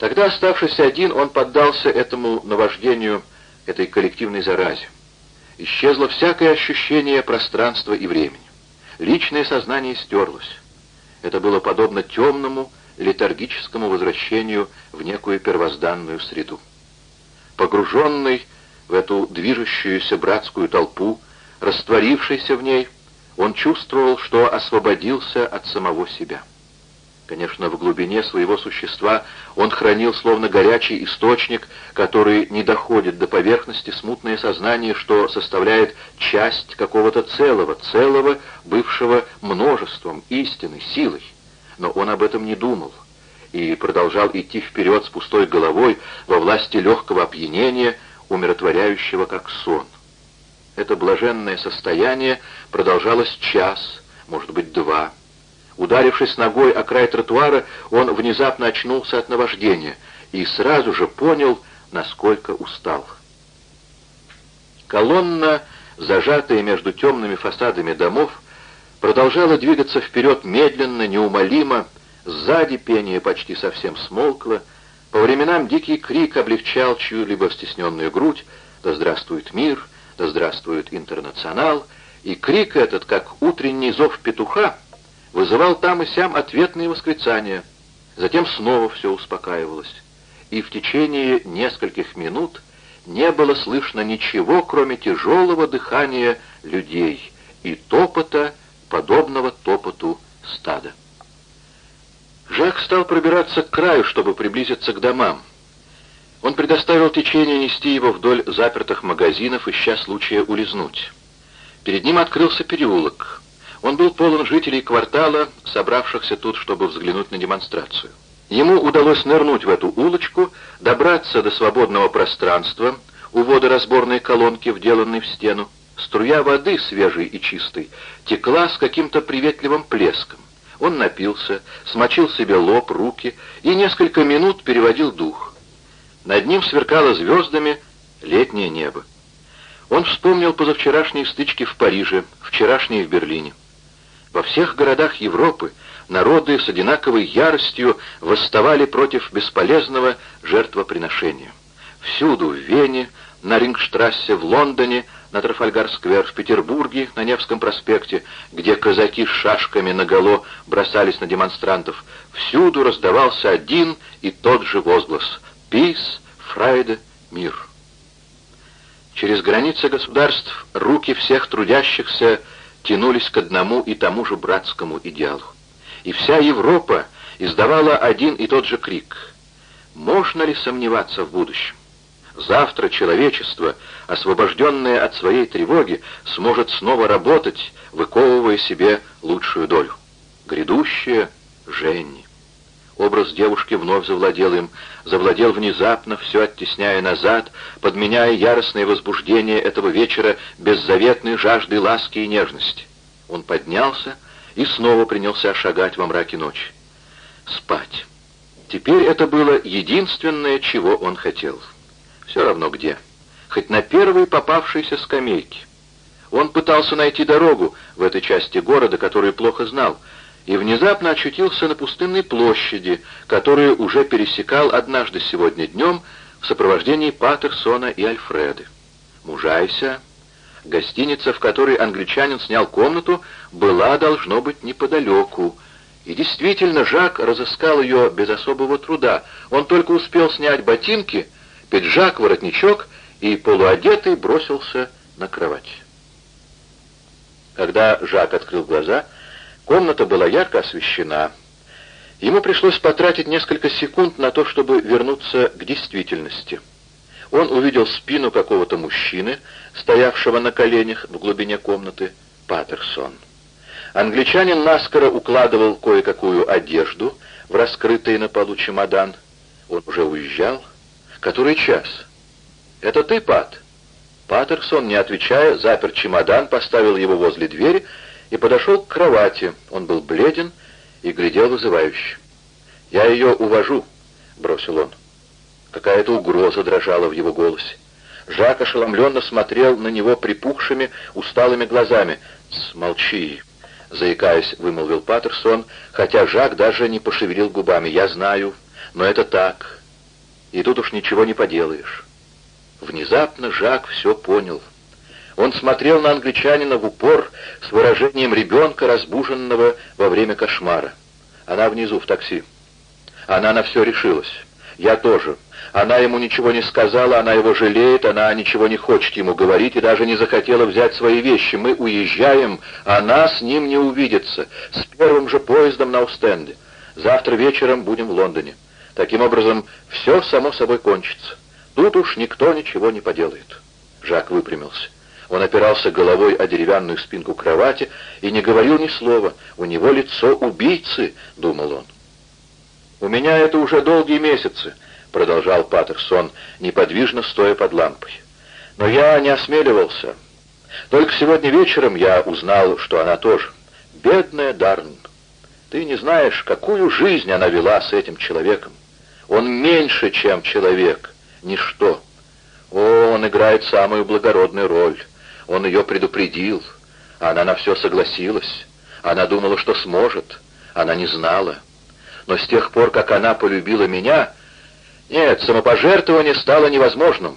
Тогда, оставшись один, он поддался этому наваждению, этой коллективной заразе. Исчезло всякое ощущение пространства и времени. Личное сознание стерлось. Это было подобно темному, летаргическому возвращению в некую первозданную среду. Погруженный в эту движущуюся братскую толпу, растворившийся в ней, он чувствовал, что освободился от самого себя. Конечно, в глубине своего существа он хранил словно горячий источник, который не доходит до поверхности смутное сознание, что составляет часть какого-то целого, целого, бывшего множеством, истины, силой. Но он об этом не думал и продолжал идти вперед с пустой головой во власти легкого опьянения, умиротворяющего как сон. Это блаженное состояние продолжалось час, может быть, два. Ударившись ногой о край тротуара, он внезапно очнулся от наваждения и сразу же понял, насколько устал. Колонна, зажатая между темными фасадами домов, продолжала двигаться вперед медленно, неумолимо, сзади пение почти совсем смолкло, по временам дикий крик облегчал чью-либо стесненную грудь «Да здравствует мир! Да здравствует интернационал!» И крик этот, как утренний зов петуха, вызывал там и сям ответные восклицания. Затем снова все успокаивалось. И в течение нескольких минут не было слышно ничего, кроме тяжелого дыхания людей и топота, подобного топоту стада. Жак стал пробираться к краю, чтобы приблизиться к домам. Он предоставил течению нести его вдоль запертых магазинов, ища случая улизнуть. Перед ним открылся переулок. Он был полон жителей квартала, собравшихся тут, чтобы взглянуть на демонстрацию. Ему удалось нырнуть в эту улочку, добраться до свободного пространства у водоразборной колонки, вделанной в стену. Струя воды, свежей и чистой, текла с каким-то приветливым плеском. Он напился, смочил себе лоб, руки и несколько минут переводил дух. Над ним сверкало звездами летнее небо. Он вспомнил позавчерашние стычки в Париже, вчерашние в Берлине. Во всех городах Европы народы с одинаковой яростью восставали против бесполезного жертвоприношения. Всюду, в Вене, на Рингштрассе, в Лондоне, на Трафальгар-сквер, в Петербурге, на Невском проспекте, где казаки с шашками наголо бросались на демонстрантов, всюду раздавался один и тот же возглас «Пис, Фрайде, мир». Через границы государств руки всех трудящихся тянулись к одному и тому же братскому идеалу. И вся Европа издавала один и тот же крик. Можно ли сомневаться в будущем? Завтра человечество, освобожденное от своей тревоги, сможет снова работать, выковывая себе лучшую долю. Грядущее — Женни. Образ девушки вновь завладел им, завладел внезапно, все оттесняя назад, подменяя яростное возбуждение этого вечера беззаветной жаждой ласки и нежности. Он поднялся и снова принялся шагать во мраке ночи. Спать. Теперь это было единственное, чего он хотел. Все равно где. Хоть на первой попавшейся скамейке. Он пытался найти дорогу в этой части города, которую плохо знал, и внезапно очутился на пустынной площади, которую уже пересекал однажды сегодня днем в сопровождении Паттерсона и Альфреды. Мужайся. Гостиница, в которой англичанин снял комнату, была, должно быть, неподалеку. И действительно, Жак разыскал ее без особого труда. Он только успел снять ботинки, пиджак, воротничок и полуодетый бросился на кровать. Когда Жак открыл глаза, Комната была ярко освещена. Ему пришлось потратить несколько секунд на то, чтобы вернуться к действительности. Он увидел спину какого-то мужчины, стоявшего на коленях в глубине комнаты, Паттерсон. Англичанин наскоро укладывал кое-какую одежду в раскрытый на полу чемодан. Он уже уезжал. Который час? «Это ты, Пат?» Паттерсон, не отвечая, запер чемодан, поставил его возле двери и подошел к кровати. Он был бледен и глядел вызывающе. «Я ее увожу», — бросил он. Какая-то угроза дрожала в его голосе. Жак ошеломленно смотрел на него припухшими, усталыми глазами. «Смолчи», — заикаясь, вымолвил Паттерсон, хотя Жак даже не пошевелил губами. «Я знаю, но это так. И тут уж ничего не поделаешь. Внезапно Жак все понял. Он смотрел на англичанина в упор с выражением ребенка, разбуженного во время кошмара. Она внизу, в такси. Она на все решилась. Я тоже. Она ему ничего не сказала, она его жалеет, она ничего не хочет ему говорить и даже не захотела взять свои вещи. Мы уезжаем, она с ним не увидится. С первым же поездом на Устенде. Завтра вечером будем в Лондоне. Таким образом, все само собой кончится. Тут уж никто ничего не поделает. Жак выпрямился. Он опирался головой о деревянную спинку кровати и не говорил ни слова. «У него лицо убийцы», — думал он. «У меня это уже долгие месяцы», — продолжал Паттерсон, неподвижно стоя под лампой. «Но я не осмеливался. Только сегодня вечером я узнал, что она тоже. Бедная Дарн. Ты не знаешь, какую жизнь она вела с этим человеком. Он меньше, чем человек, ничто. О, он играет самую благородную роль. Он ее предупредил. Она на все согласилась. Она думала, что сможет. Она не знала. Но с тех пор, как она полюбила меня... Нет, самопожертвование стало невозможным.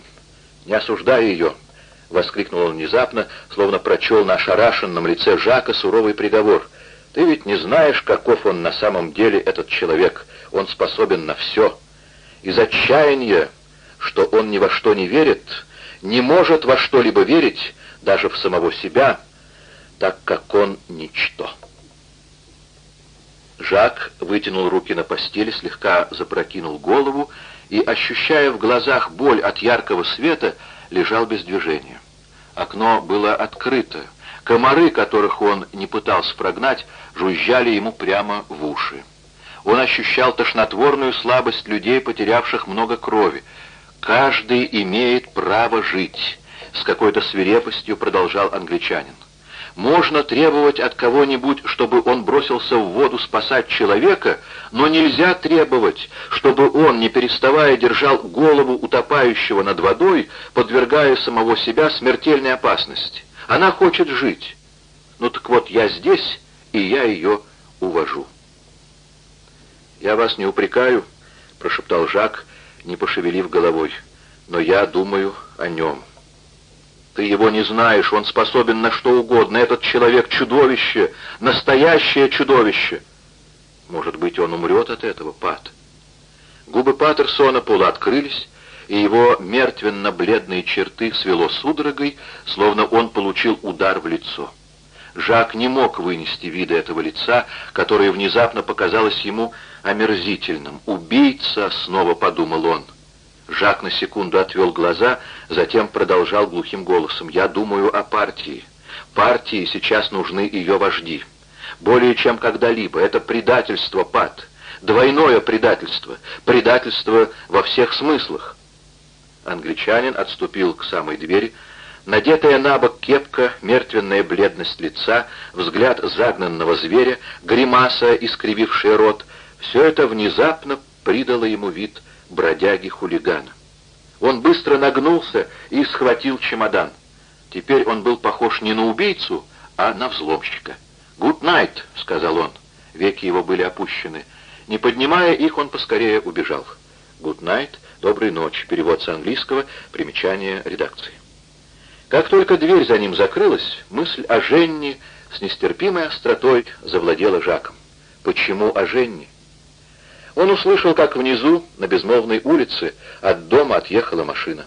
Не осуждаю ее. — воскликнул он внезапно, словно прочел на ошарашенном лице Жака суровый приговор. «Ты ведь не знаешь, каков он на самом деле, этот человек. Он способен на все. Из отчаяния, что он ни во что не верит, не может во что-либо верить, даже в самого себя, так как он ничто. Жак вытянул руки на постели, слегка запрокинул голову и, ощущая в глазах боль от яркого света, лежал без движения. Окно было открыто. Комары, которых он не пытался прогнать, жужжали ему прямо в уши. Он ощущал тошнотворную слабость людей, потерявших много крови. Каждый имеет право жить с какой-то свирепостью продолжал англичанин. Можно требовать от кого-нибудь, чтобы он бросился в воду спасать человека, но нельзя требовать, чтобы он, не переставая, держал голову утопающего над водой, подвергая самого себя смертельной опасности. Она хочет жить. Ну так вот, я здесь, и я ее увожу. «Я вас не упрекаю», — прошептал Жак, не пошевелив головой, — «но я думаю о нем». Ты его не знаешь, он способен на что угодно. Этот человек — чудовище, настоящее чудовище. Может быть, он умрет от этого, Пат? Губы Паттерсона полуоткрылись, и его мертвенно-бледные черты свело судорогой, словно он получил удар в лицо. Жак не мог вынести вида этого лица, которое внезапно показалось ему омерзительным. «Убийца!» — снова подумал он. Жак на секунду отвел глаза, затем продолжал глухим голосом. «Я думаю о партии. Партии сейчас нужны ее вожди. Более чем когда-либо. Это предательство, Пат. Двойное предательство. Предательство во всех смыслах». Англичанин отступил к самой двери. Надетая на бок кепка, мертвенная бледность лица, взгляд загнанного зверя, гримаса, искривившая рот — все это внезапно придало ему вид бродяги-хулигана. Он быстро нагнулся и схватил чемодан. Теперь он был похож не на убийцу, а на взломщика. «Good night», — сказал он. Веки его были опущены. Не поднимая их, он поскорее убежал. «Good night», «Доброй ночи», перевод с английского, примечание редакции. Как только дверь за ним закрылась, мысль о Женне с нестерпимой остротой завладела Жаком. Почему о Женне? Он услышал, как внизу, на безмолвной улице, от дома отъехала машина.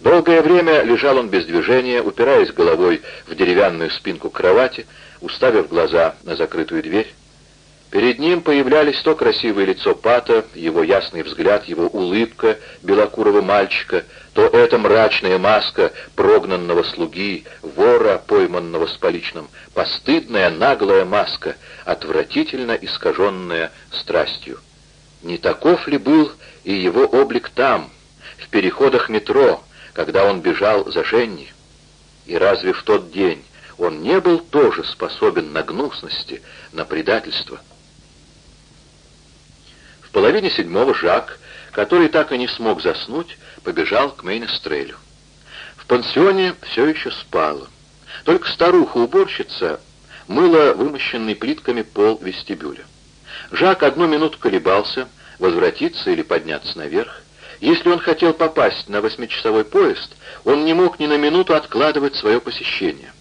Долгое время лежал он без движения, упираясь головой в деревянную спинку кровати, уставив глаза на закрытую дверь. Перед ним появлялись то красивое лицо Пата, его ясный взгляд, его улыбка белокурого мальчика, то эта мрачная маска прогнанного слуги, вора, пойманного с поличным, постыдная наглая маска, отвратительно искаженная страстью. Не таков ли был и его облик там, в переходах метро, когда он бежал за Женни? И разве в тот день он не был тоже способен на гнусности, на предательство? В половине седьмого Жак, который так и не смог заснуть, побежал к Мейнестрелю. В пансионе все еще спало. Только старуха-уборщица мыла вымощенный плитками пол вестибюля. Жак одну минуту колебался, возвратиться или подняться наверх. Если он хотел попасть на восьмичасовой поезд, он не мог ни на минуту откладывать свое посещение.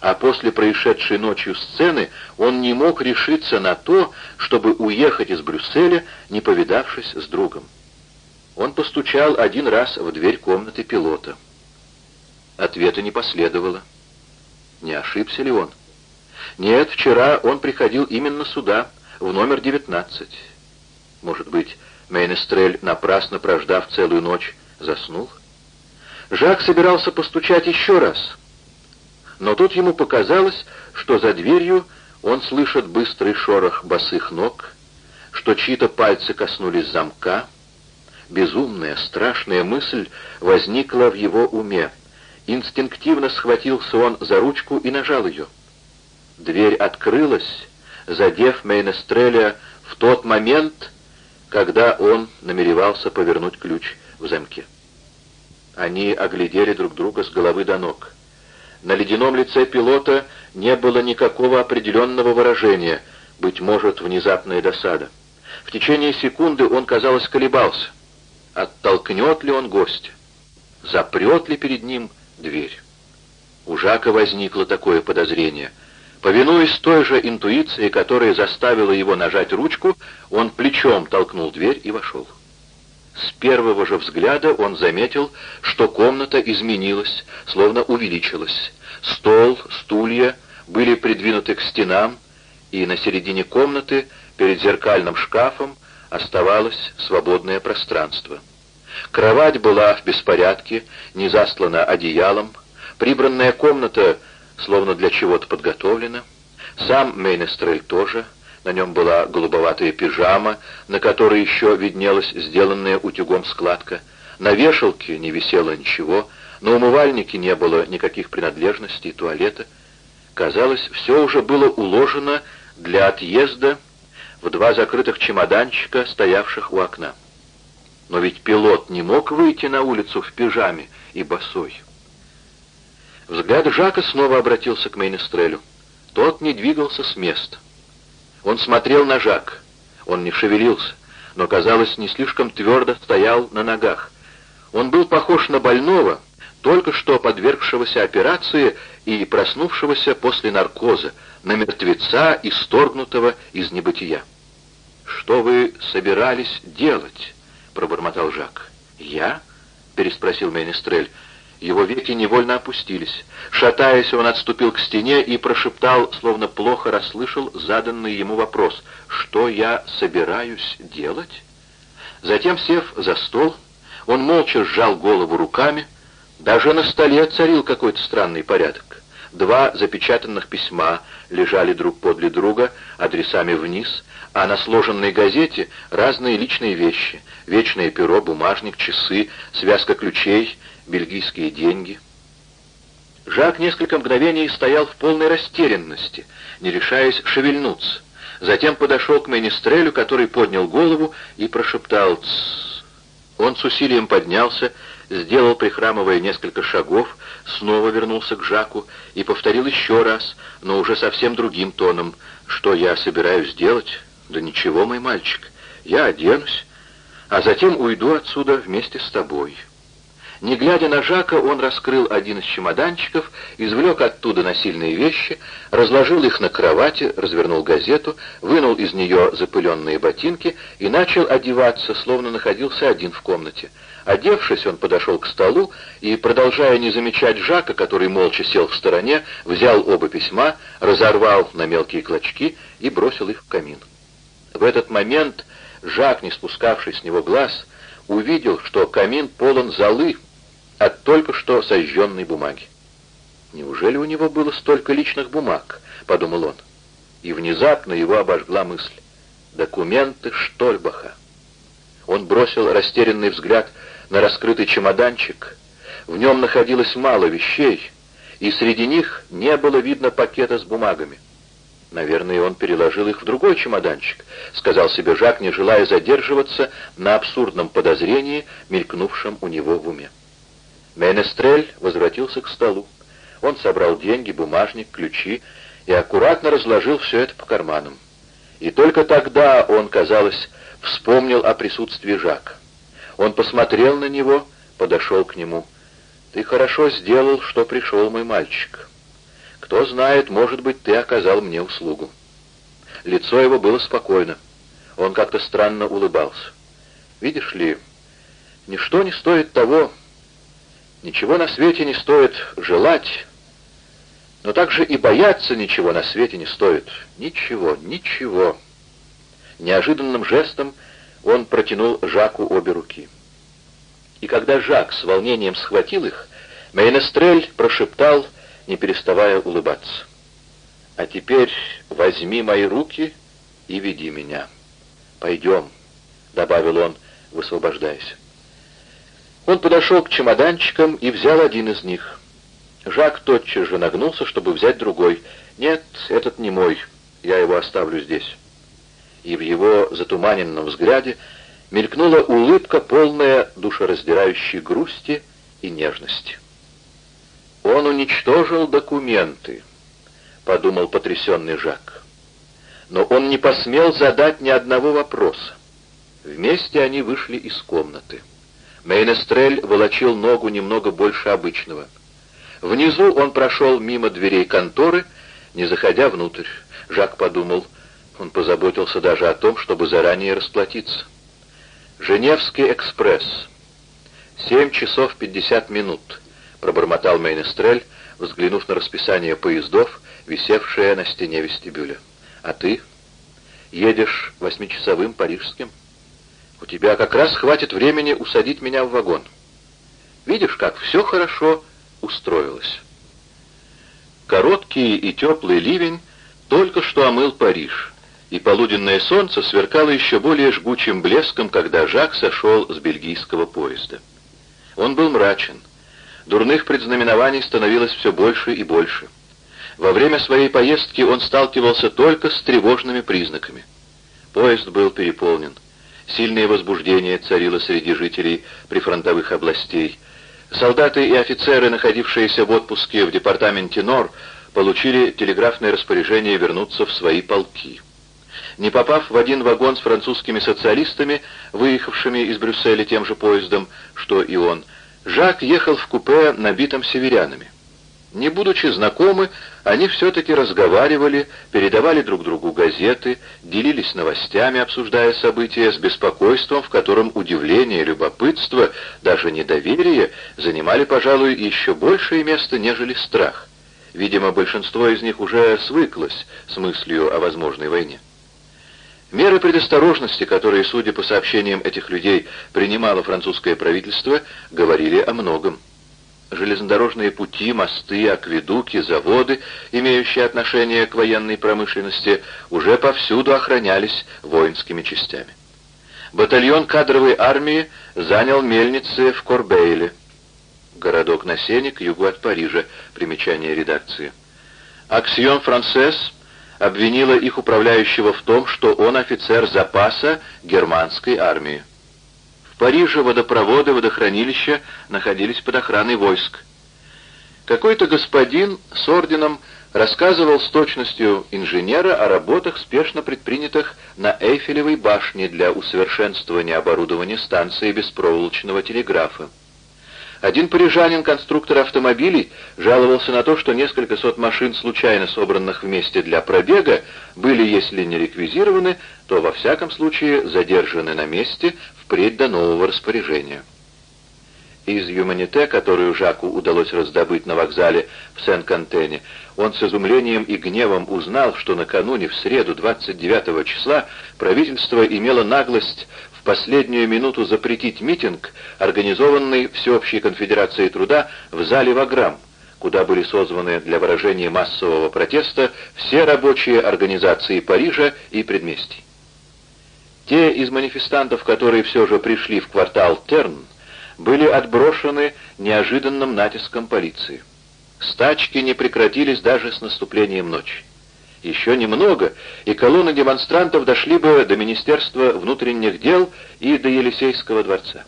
А после происшедшей ночью сцены он не мог решиться на то, чтобы уехать из Брюсселя, не повидавшись с другом. Он постучал один раз в дверь комнаты пилота. Ответа не последовало. Не ошибся ли он? Нет, вчера он приходил именно сюда, в номер 19. Может быть, Мейнестрель, напрасно прождав целую ночь, заснул? Жак собирался постучать еще раз, но тут ему показалось, что за дверью он слышит быстрый шорох босых ног, что чьи-то пальцы коснулись замка. Безумная, страшная мысль возникла в его уме. Инстинктивно схватился он за ручку и нажал ее. Дверь открылась, задев Мейнестреля в тот момент, когда он намеревался повернуть ключ в замке. Они оглядели друг друга с головы до ног. На ледяном лице пилота не было никакого определенного выражения, быть может, внезапная досада. В течение секунды он, казалось, колебался. Оттолкнет ли он гостя? Запрет ли перед ним дверь? У Жака возникло такое подозрение — Повинуясь той же интуиции, которая заставила его нажать ручку, он плечом толкнул дверь и вошел. С первого же взгляда он заметил, что комната изменилась, словно увеличилась. Стол, стулья были придвинуты к стенам, и на середине комнаты, перед зеркальным шкафом, оставалось свободное пространство. Кровать была в беспорядке, не заслана одеялом, прибранная комната словно для чего-то подготовлено. Сам Мейнестрель тоже. На нем была голубоватая пижама, на которой еще виднелась сделанная утюгом складка. На вешалке не висело ничего, на умывальнике не было никаких принадлежностей туалета. Казалось, все уже было уложено для отъезда в два закрытых чемоданчика, стоявших у окна. Но ведь пилот не мог выйти на улицу в пижаме и босой. Взгляд Жака снова обратился к Мейнестрелю. Тот не двигался с места. Он смотрел на Жак. Он не шевелился, но, казалось, не слишком твердо стоял на ногах. Он был похож на больного, только что подвергшегося операции и проснувшегося после наркоза, на мертвеца, исторгнутого из небытия. «Что вы собирались делать?» — пробормотал Жак. «Я?» — переспросил Менестрель. Его веки невольно опустились. Шатаясь, он отступил к стене и прошептал, словно плохо расслышал заданный ему вопрос. «Что я собираюсь делать?» Затем, сев за стол, он молча сжал голову руками. Даже на столе царил какой-то странный порядок. Два запечатанных письма лежали друг подле друга, адресами вниз, а на сложенной газете разные личные вещи. Вечное перо, бумажник, часы, связка ключей — бельгийские деньги. Жак несколько мгновений стоял в полной растерянности, не решаясь шевельнуться. Затем подошел к Менестрелю, который поднял голову и прошептал «Тссс». Он с усилием поднялся, сделал, прихрамывая несколько шагов, снова вернулся к Жаку и повторил еще раз, но уже совсем другим тоном, «Что я собираюсь делать? Да ничего, мой мальчик, я оденусь, а затем уйду отсюда вместе с тобой». Не глядя на Жака, он раскрыл один из чемоданчиков, извлек оттуда насильные вещи, разложил их на кровати, развернул газету, вынул из нее запыленные ботинки и начал одеваться, словно находился один в комнате. Одевшись, он подошел к столу и, продолжая не замечать Жака, который молча сел в стороне, взял оба письма, разорвал на мелкие клочки и бросил их в камин. В этот момент Жак, не спускавший с него глаз, увидел, что камин полон золы, от только что сожженной бумаги. «Неужели у него было столько личных бумаг?» — подумал он. И внезапно его обожгла мысль. «Документы Штольбаха». Он бросил растерянный взгляд на раскрытый чемоданчик. В нем находилось мало вещей, и среди них не было видно пакета с бумагами. «Наверное, он переложил их в другой чемоданчик», — сказал себе Жак, не желая задерживаться на абсурдном подозрении, мелькнувшем у него в уме. Менестрель возвратился к столу. Он собрал деньги, бумажник, ключи и аккуратно разложил все это по карманам. И только тогда он, казалось, вспомнил о присутствии Жака. Он посмотрел на него, подошел к нему. «Ты хорошо сделал, что пришел, мой мальчик. Кто знает, может быть, ты оказал мне услугу». Лицо его было спокойно. Он как-то странно улыбался. «Видишь ли, ничто не стоит того, ничего на свете не стоит желать, но также и бояться ничего на свете не стоит. Ничего, ничего». Неожиданным жестом он протянул Жаку обе руки. И когда Жак с волнением схватил их, Мейнестрель прошептал, не переставая улыбаться. «А теперь возьми мои руки и веди меня. Пойдем», — добавил он, высвобождаясь. Он подошел к чемоданчикам и взял один из них. Жак тотчас же нагнулся, чтобы взять другой. «Нет, этот не мой, я его оставлю здесь» и в его затуманенном взгляде мелькнула улыбка, полная душераздирающей грусти и нежности. «Он уничтожил документы», — подумал потрясенный Жак. Но он не посмел задать ни одного вопроса. Вместе они вышли из комнаты. Мейнестрель волочил ногу немного больше обычного. Внизу он прошел мимо дверей конторы, не заходя внутрь. Жак подумал — он позаботился даже о том, чтобы заранее расплатиться. «Женевский экспресс. Семь часов пятьдесят минут», — пробормотал Мейнестрель, взглянув на расписание поездов, висевшее на стене вестибюля. «А ты? Едешь восьмичасовым парижским? У тебя как раз хватит времени усадить меня в вагон. Видишь, как все хорошо устроилось». Короткий и теплый ливень только что омыл Париж, и полуденное солнце сверкало еще более жгучим блеском, когда Жак сошел с бельгийского поезда. Он был мрачен. Дурных предзнаменований становилось все больше и больше. Во время своей поездки он сталкивался только с тревожными признаками. Поезд был переполнен. Сильное возбуждение царило среди жителей прифронтовых областей. Солдаты и офицеры, находившиеся в отпуске в департаменте НОР, получили телеграфное распоряжение вернуться в свои полки. Не попав в один вагон с французскими социалистами, выехавшими из Брюсселя тем же поездом, что и он, Жак ехал в купе, набитом северянами. Не будучи знакомы, они все-таки разговаривали, передавали друг другу газеты, делились новостями, обсуждая события с беспокойством, в котором удивление, любопытство, даже недоверие занимали, пожалуй, еще большее место, нежели страх. Видимо, большинство из них уже свыклось с мыслью о возможной войне. Меры предосторожности, которые, судя по сообщениям этих людей, принимало французское правительство, говорили о многом. Железнодорожные пути, мосты, акведуки, заводы, имеющие отношение к военной промышленности, уже повсюду охранялись воинскими частями. Батальон кадровой армии занял мельницы в Корбейле, городок на Сене к югу от Парижа, примечание редакции. Аксион Францесс обвинила их управляющего в том, что он офицер запаса германской армии. Париже водопроводы, водохранилища находились под охраной войск. Какой-то господин с орденом рассказывал с точностью инженера о работах, спешно предпринятых на Эйфелевой башне для усовершенствования оборудования станции беспроволочного телеграфа. Один парижанин, конструктор автомобилей, жаловался на то, что несколько сот машин, случайно собранных вместе для пробега, были, если не реквизированы, то во всяком случае задержаны на месте впредь до нового распоряжения. Из «Юманите», которую Жаку удалось раздобыть на вокзале в Сен-Кантене, он с изумлением и гневом узнал, что накануне, в среду 29 числа, правительство имело наглость в последнюю минуту запретить митинг, организованный Всеобщей конфедерацией труда в зале Ваграм, куда были созваны для выражения массового протеста все рабочие организации Парижа и предместий. Те из манифестантов, которые все же пришли в квартал Терн, были отброшены неожиданным натиском полиции. Стачки не прекратились даже с наступлением ночи. Еще немного, и колонны демонстрантов дошли бы до Министерства внутренних дел и до Елисейского дворца.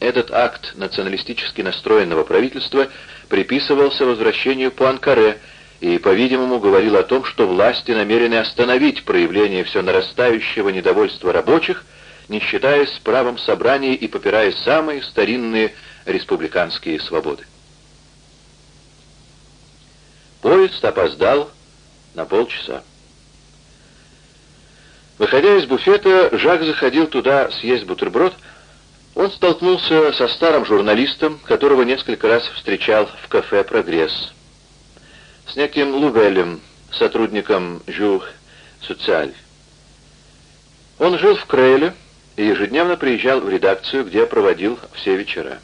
Этот акт националистически настроенного правительства приписывался возвращению Пуанкаре и, по-видимому, говорил о том, что власти намерены остановить проявление все нарастающего недовольства рабочих не считаясь с правом собрания и попирая самые старинные республиканские свободы. Поезд опоздал на полчаса. Выходя из буфета, Жак заходил туда съесть бутерброд. Он столкнулся со старым журналистом, которого несколько раз встречал в кафе «Прогресс». С неким Лувелем, сотрудником «Жур Социаль». Он жил в Крейле и ежедневно приезжал в редакцию, где проводил все вечера.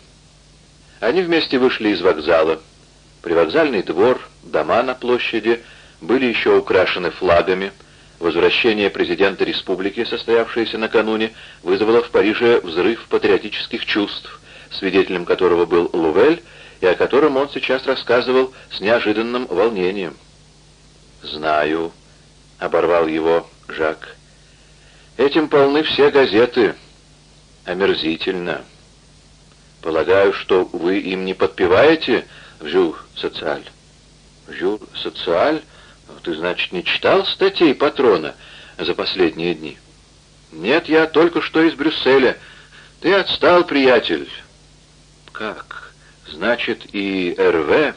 Они вместе вышли из вокзала. Привокзальный двор, дома на площади были еще украшены флагами. Возвращение президента республики, состоявшееся накануне, вызвало в Париже взрыв патриотических чувств, свидетелем которого был Лувель, и о котором он сейчас рассказывал с неожиданным волнением. «Знаю», — оборвал его Жак, — «этим полны все газеты. Омерзительно. Полагаю, что вы им не подпеваете в «Жюр Социаль»?» «Жюр Социаль? Ты, значит, не читал статей патрона за последние дни?» «Нет, я только что из Брюсселя. Ты отстал, приятель». «Как? Значит, и РВ...»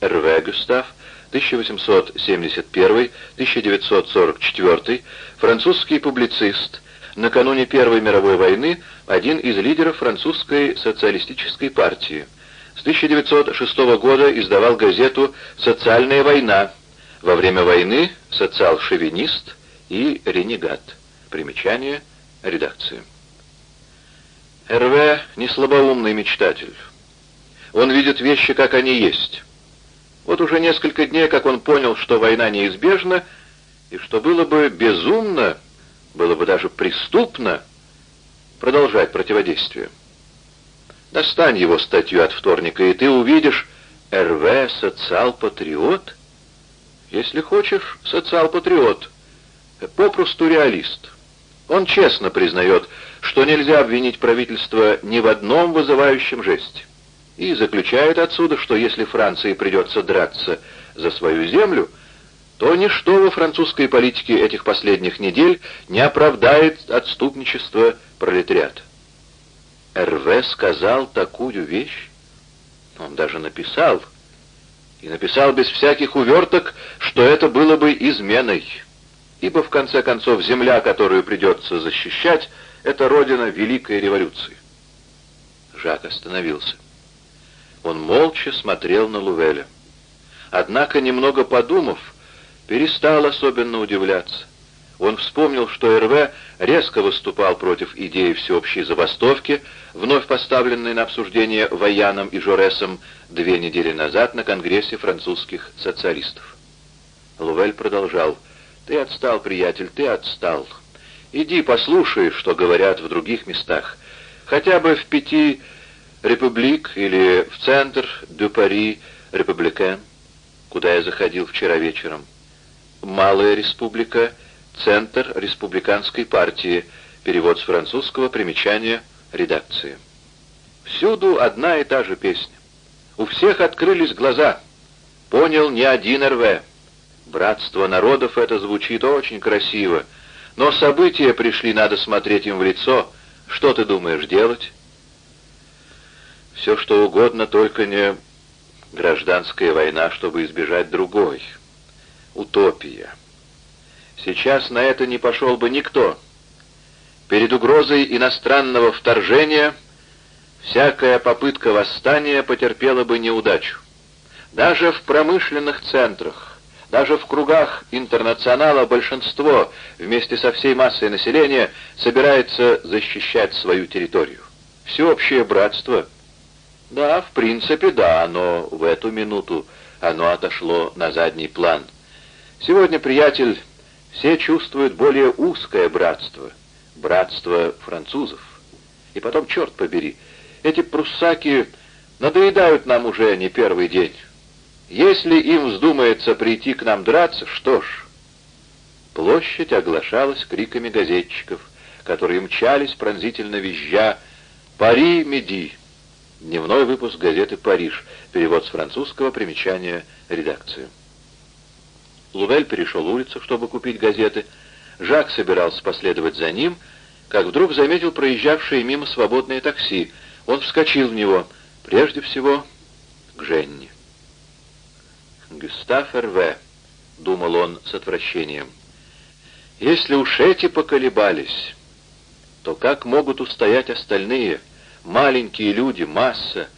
РВ Густав 1871-1944, французский публицист, накануне Первой мировой войны один из лидеров французской социалистической партии. С 1906 года издавал газету «Социальная война», во время войны социал-шовинист и ренегат. Примечание редакции. РВ не слабоумный мечтатель. Он видит вещи, как они есть. Вот уже несколько дней, как он понял, что война неизбежна, и что было бы безумно, было бы даже преступно продолжать противодействие. Достань его статью от вторника, и ты увидишь РВ социал-патриот. Если хочешь, социал-патриот, попросту реалист. Он честно признает, что нельзя обвинить правительство ни в одном вызывающем жесте и заключает отсюда, что если Франции придется драться за свою землю, то ничто во французской политике этих последних недель не оправдает отступничество пролетариата. РВ сказал такую вещь, он даже написал, и написал без всяких уверток, что это было бы изменой, ибо в конце концов земля, которую придется защищать, это родина Великой Революции. Жак остановился. Он молча смотрел на Лувеля. Однако, немного подумав, перестал особенно удивляться. Он вспомнил, что РВ резко выступал против идеи всеобщей забастовки, вновь поставленной на обсуждение Ваяном и Жоресом две недели назад на Конгрессе французских социалистов. Лувель продолжал. «Ты отстал, приятель, ты отстал. Иди послушай, что говорят в других местах. Хотя бы в пяти Републик или в центр Дю Пари Републикан, куда я заходил вчера вечером. Малая республика, центр республиканской партии, перевод с французского, примечание редакции. Всюду одна и та же песня. У всех открылись глаза. Понял не один РВ. Братство народов это звучит очень красиво, но события пришли, надо смотреть им в лицо. Что ты думаешь делать? Все что угодно, только не гражданская война, чтобы избежать другой. Утопия. Сейчас на это не пошел бы никто. Перед угрозой иностранного вторжения всякая попытка восстания потерпела бы неудачу. Даже в промышленных центрах, даже в кругах интернационала большинство вместе со всей массой населения собирается защищать свою территорию. Всеобщее братство — да, в принципе, да, но в эту минуту оно отошло на задний план. Сегодня, приятель, все чувствуют более узкое братство, братство французов. И потом, черт побери, эти пруссаки надоедают нам уже не первый день. Если им вздумается прийти к нам драться, что ж... Площадь оглашалась криками газетчиков, которые мчались пронзительно визжа «Пари, меди!» Дневной выпуск газеты «Париж». Перевод с французского, примечания редакции. Лувель перешел улицу, чтобы купить газеты. Жак собирался последовать за ним, как вдруг заметил проезжавшее мимо свободное такси. Он вскочил в него, прежде всего, к Женне. «Гюстав Эрве», — думал он с отвращением, — «если уж эти поколебались, то как могут устоять остальные, маленькие люди, масса,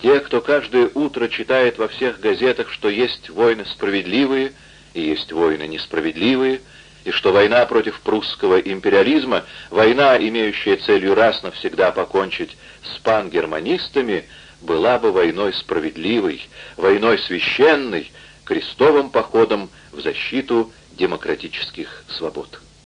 те, кто каждое утро читает во всех газетах, что есть войны справедливые и есть войны несправедливые, и что война против прусского империализма, война, имеющая целью раз навсегда покончить с пангерманистами, была бы войной справедливой, войной священной, крестовым походом в защиту демократических свобод.